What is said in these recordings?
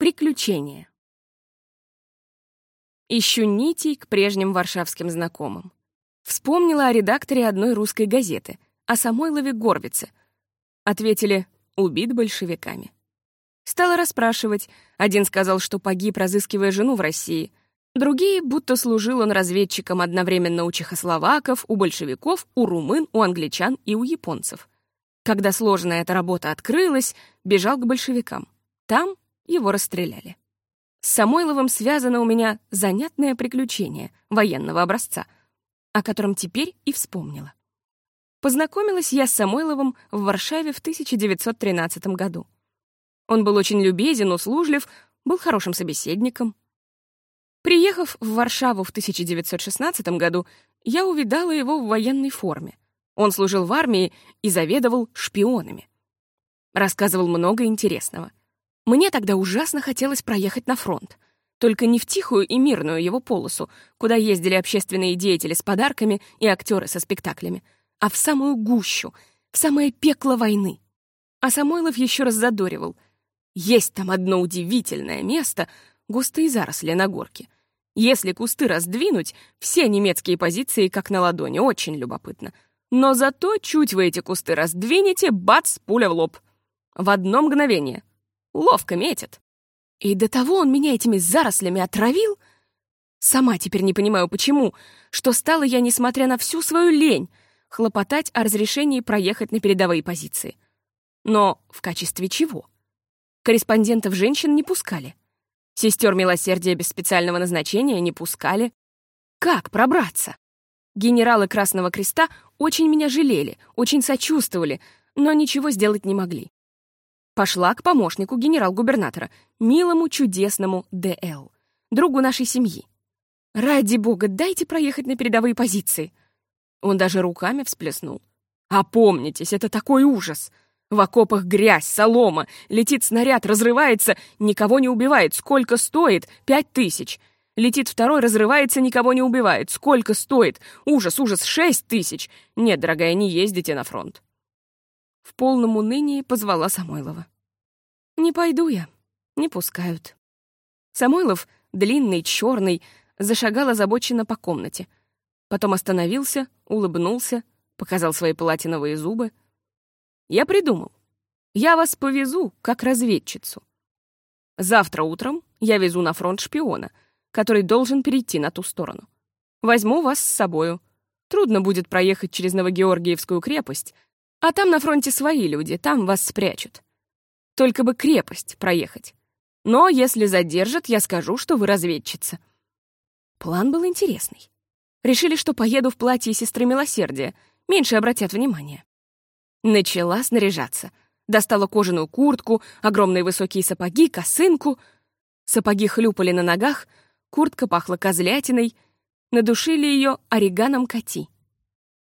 Приключения. Ищу нитей к прежним варшавским знакомым. Вспомнила о редакторе одной русской газеты, о Самойлове Горбице. Ответили «убит большевиками». Стала расспрашивать. Один сказал, что погиб, разыскивая жену в России. Другие, будто служил он разведчиком одновременно у чехословаков, у большевиков, у румын, у англичан и у японцев. Когда сложная эта работа открылась, бежал к большевикам. Там его расстреляли. С Самойловым связано у меня занятное приключение военного образца, о котором теперь и вспомнила. Познакомилась я с Самойловым в Варшаве в 1913 году. Он был очень любезен, услужлив, был хорошим собеседником. Приехав в Варшаву в 1916 году, я увидала его в военной форме. Он служил в армии и заведовал шпионами. Рассказывал много интересного. Мне тогда ужасно хотелось проехать на фронт. Только не в тихую и мирную его полосу, куда ездили общественные деятели с подарками и актеры со спектаклями, а в самую гущу, в самое пекло войны. А Самойлов еще раз задоривал. Есть там одно удивительное место — густые заросли на горке. Если кусты раздвинуть, все немецкие позиции как на ладони, очень любопытно. Но зато чуть вы эти кусты раздвинете, бац, пуля в лоб. В одно мгновение. Ловко метит. И до того он меня этими зарослями отравил, сама теперь не понимаю почему, что стала я, несмотря на всю свою лень, хлопотать о разрешении проехать на передовые позиции. Но в качестве чего? Корреспондентов женщин не пускали. Сестер милосердия без специального назначения не пускали. Как пробраться? Генералы Красного Креста очень меня жалели, очень сочувствовали, но ничего сделать не могли пошла к помощнику генерал-губернатора, милому чудесному Д.Л., другу нашей семьи. «Ради бога, дайте проехать на передовые позиции!» Он даже руками всплеснул. «Опомнитесь, это такой ужас! В окопах грязь, солома, летит снаряд, разрывается, никого не убивает. Сколько стоит? Пять тысяч. Летит второй, разрывается, никого не убивает. Сколько стоит? Ужас, ужас, шесть тысяч. Нет, дорогая, не ездите на фронт. В полном унынии позвала Самойлова. «Не пойду я, не пускают». Самойлов, длинный, черный, зашагал озабоченно по комнате. Потом остановился, улыбнулся, показал свои платиновые зубы. «Я придумал. Я вас повезу, как разведчицу. Завтра утром я везу на фронт шпиона, который должен перейти на ту сторону. Возьму вас с собою. Трудно будет проехать через Новогеоргиевскую крепость, а там на фронте свои люди, там вас спрячут. Только бы крепость проехать. Но если задержат, я скажу, что вы разведчица. План был интересный. Решили, что поеду в платье сестры милосердия, меньше обратят внимания. Начала снаряжаться. Достала кожаную куртку, огромные высокие сапоги, косынку. Сапоги хлюпали на ногах, куртка пахла козлятиной, надушили ее ориганом коти.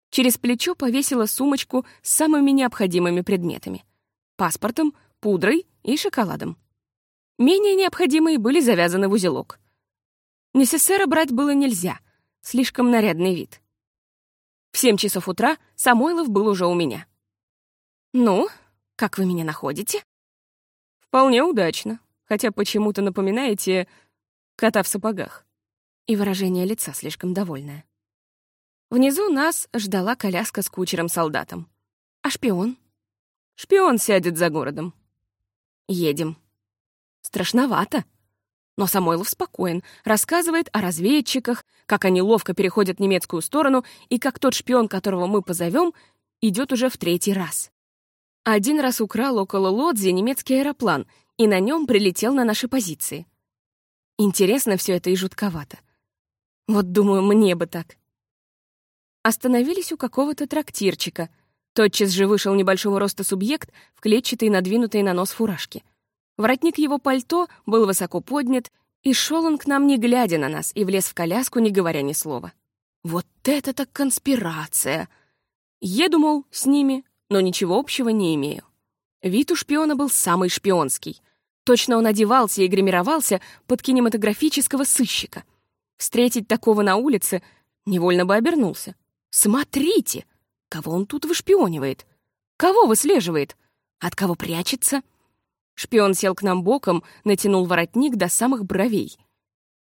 Через плечо повесила сумочку с самыми необходимыми предметами. Паспортом, пудрой и шоколадом. Менее необходимые были завязаны в узелок. Несессера брать было нельзя, слишком нарядный вид. В семь часов утра Самойлов был уже у меня. «Ну, как вы меня находите?» «Вполне удачно, хотя почему-то напоминаете кота в сапогах». И выражение лица слишком довольное. Внизу нас ждала коляска с кучером-солдатом. А шпион? Шпион сядет за городом. Едем. Страшновато. Но Самойлов спокоен, рассказывает о разведчиках, как они ловко переходят немецкую сторону и как тот шпион, которого мы позовем, идет уже в третий раз. Один раз украл около Лодзи немецкий аэроплан и на нем прилетел на наши позиции. Интересно все это и жутковато. Вот думаю, мне бы так. Остановились у какого-то трактирчика. Тотчас же вышел небольшого роста субъект в клетчатой, надвинутой на нос фуражке. Воротник его пальто был высоко поднят, и шел он к нам, не глядя на нас, и влез в коляску, не говоря ни слова. Вот это так конспирация! Еду, мол, с ними, но ничего общего не имею. Вид у шпиона был самый шпионский. Точно он одевался и гримировался под кинематографического сыщика. Встретить такого на улице невольно бы обернулся. Смотрите, кого он тут вышпионивает? Кого выслеживает? От кого прячется? Шпион сел к нам боком, натянул воротник до самых бровей.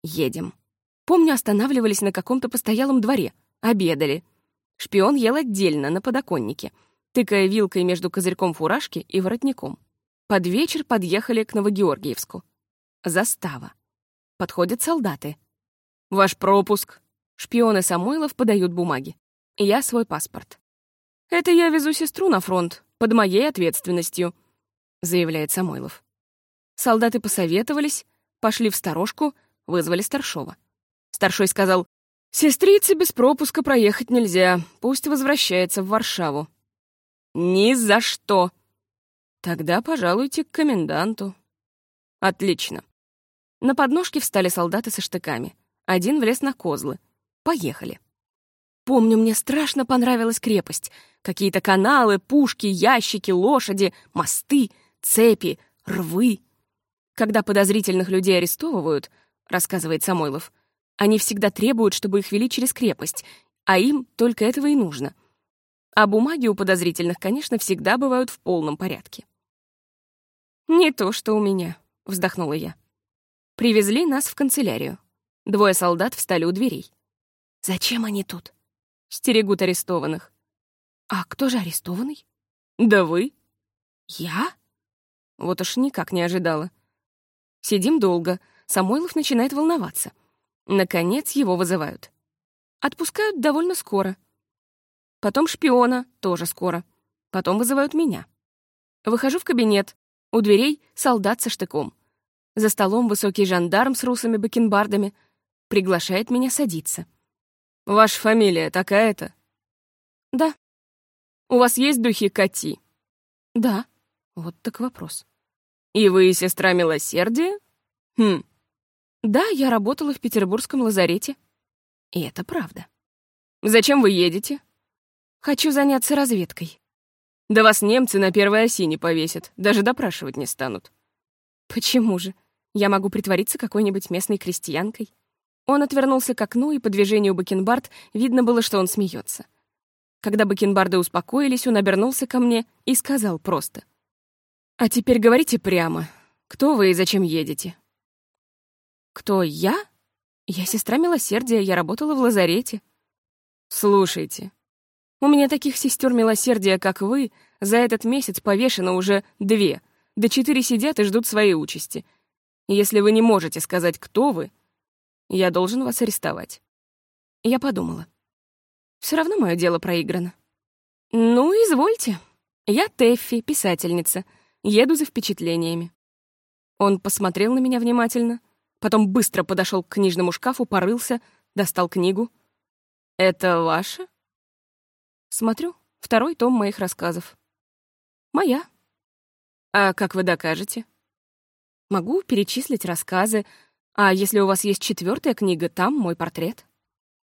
Едем. Помню, останавливались на каком-то постоялом дворе, обедали. Шпион ел отдельно, на подоконнике, тыкая вилкой между козырьком фуражки и воротником. Под вечер подъехали к Новогеоргиевску. Застава. Подходят солдаты. «Ваш пропуск». Шпионы Самойлов подают бумаги. Я свой паспорт. «Это я везу сестру на фронт, под моей ответственностью», — заявляет Самойлов. Солдаты посоветовались, пошли в сторожку, вызвали старшова. Старшой сказал, «Сестрице без пропуска проехать нельзя, пусть возвращается в Варшаву». «Ни за что!» «Тогда пожалуйте к коменданту». «Отлично». На подножке встали солдаты со штыками. Один влез на козлы. Поехали. Помню, мне страшно понравилась крепость. Какие-то каналы, пушки, ящики, лошади, мосты, цепи, рвы. Когда подозрительных людей арестовывают, рассказывает Самойлов, они всегда требуют, чтобы их вели через крепость, а им только этого и нужно. А бумаги у подозрительных, конечно, всегда бывают в полном порядке. «Не то, что у меня», — вздохнула я. Привезли нас в канцелярию. Двое солдат встали у дверей. «Зачем они тут?» «Стерегут арестованных». «А кто же арестованный?» «Да вы». «Я?» Вот уж никак не ожидала. Сидим долго. Самойлов начинает волноваться. Наконец его вызывают. Отпускают довольно скоро. Потом шпиона, тоже скоро. Потом вызывают меня. Выхожу в кабинет. У дверей солдат со штыком. За столом высокий жандарм с русыми бакенбардами приглашает меня садиться. «Ваша фамилия такая-то?» «Да». «У вас есть духи Кати?» «Да». Вот так вопрос. «И вы сестра милосердия?» «Хм». «Да, я работала в петербургском лазарете». И это правда. «Зачем вы едете?» «Хочу заняться разведкой». «Да вас немцы на первой оси не повесят, даже допрашивать не станут». «Почему же? Я могу притвориться какой-нибудь местной крестьянкой. Он отвернулся к окну, и по движению бакенбард видно было, что он смеется. Когда бакенбарды успокоились, он обернулся ко мне и сказал просто. «А теперь говорите прямо. Кто вы и зачем едете?» «Кто я? Я сестра милосердия, я работала в лазарете». «Слушайте, у меня таких сестер милосердия, как вы, за этот месяц повешено уже две, да четыре сидят и ждут своей участи. Если вы не можете сказать, кто вы, я должен вас арестовать. Я подумала. Все равно мое дело проиграно. Ну, извольте. Я Тэффи, писательница. Еду за впечатлениями. Он посмотрел на меня внимательно, потом быстро подошел к книжному шкафу, порылся, достал книгу. «Это ваша?» Смотрю, второй том моих рассказов. «Моя». «А как вы докажете?» Могу перечислить рассказы, а если у вас есть четвертая книга, там мой портрет.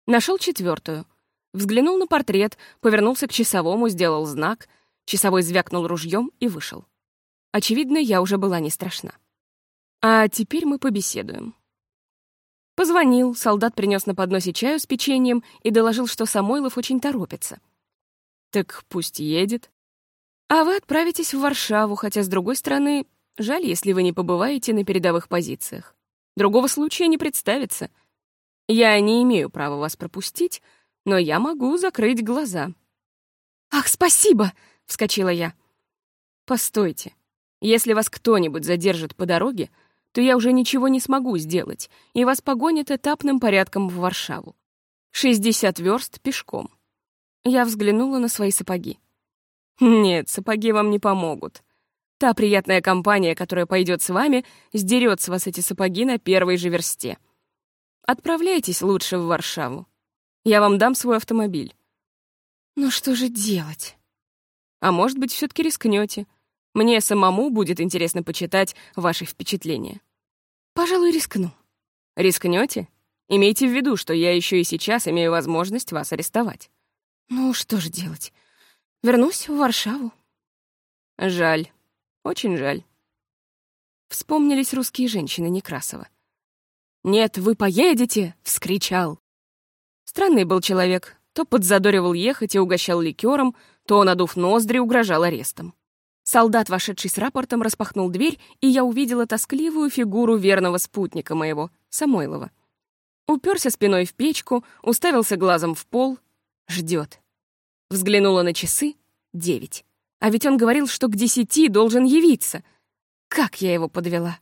Нашел четвертую. Взглянул на портрет, повернулся к часовому, сделал знак. Часовой звякнул ружьем и вышел. Очевидно, я уже была не страшна. А теперь мы побеседуем. Позвонил, солдат принес на подносе чаю с печеньем и доложил, что Самойлов очень торопится. Так пусть едет. А вы отправитесь в Варшаву, хотя, с другой стороны, Жаль, если вы не побываете на передовых позициях. Другого случая не представится. Я не имею права вас пропустить, но я могу закрыть глаза». «Ах, спасибо!» — вскочила я. «Постойте. Если вас кто-нибудь задержит по дороге, то я уже ничего не смогу сделать, и вас погонят этапным порядком в Варшаву. 60 верст пешком». Я взглянула на свои сапоги. «Нет, сапоги вам не помогут. Та приятная компания, которая пойдет с вами, сдерет с вас эти сапоги на первой же версте. Отправляйтесь лучше в Варшаву. Я вам дам свой автомобиль. Ну что же делать? А может быть, все таки рискнете. Мне самому будет интересно почитать ваши впечатления. Пожалуй, рискну. Рискнете? Имейте в виду, что я еще и сейчас имею возможность вас арестовать. Ну, что же делать? Вернусь в Варшаву. Жаль. Очень жаль. Вспомнились русские женщины Некрасова. «Нет, вы поедете!» — вскричал. Странный был человек. То подзадоривал ехать и угощал ликером, то, надув ноздри, угрожал арестом. Солдат, вошедший с рапортом, распахнул дверь, и я увидела тоскливую фигуру верного спутника моего, Самойлова. Уперся спиной в печку, уставился глазом в пол. Ждет. Взглянула на часы — девять. А ведь он говорил, что к десяти должен явиться. Как я его подвела.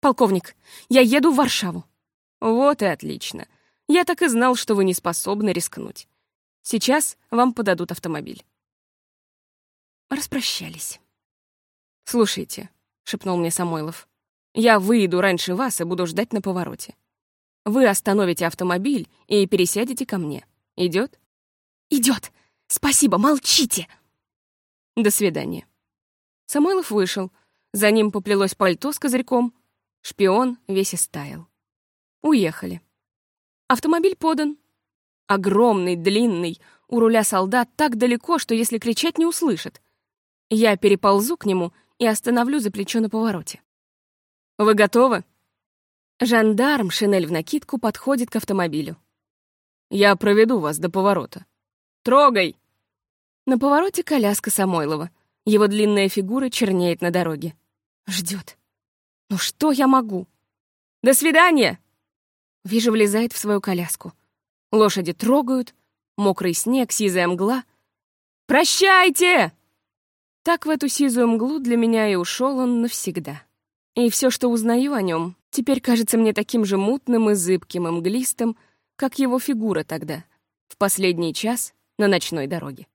«Полковник, я еду в Варшаву». «Вот и отлично. Я так и знал, что вы не способны рискнуть. Сейчас вам подадут автомобиль». Распрощались. «Слушайте», — шепнул мне Самойлов, «я выйду раньше вас и буду ждать на повороте. Вы остановите автомобиль и пересядете ко мне. Идет? Идет. Спасибо, молчите!» «До свидания». Самойлов вышел. За ним поплелось пальто с козырьком. Шпион весь истаял. Уехали. Автомобиль подан. Огромный, длинный, у руля солдат так далеко, что если кричать, не услышит. Я переползу к нему и остановлю за плечо на повороте. «Вы готовы?» Жандарм, шинель в накидку, подходит к автомобилю. «Я проведу вас до поворота. Трогай!» На повороте коляска Самойлова. Его длинная фигура чернеет на дороге. Ждет. «Ну что я могу?» «До свидания!» Вижу, влезает в свою коляску. Лошади трогают, мокрый снег, сизая мгла. «Прощайте!» Так в эту сизую мглу для меня и ушел он навсегда. И все, что узнаю о нем, теперь кажется мне таким же мутным и зыбким и мглистым, как его фигура тогда, в последний час на ночной дороге.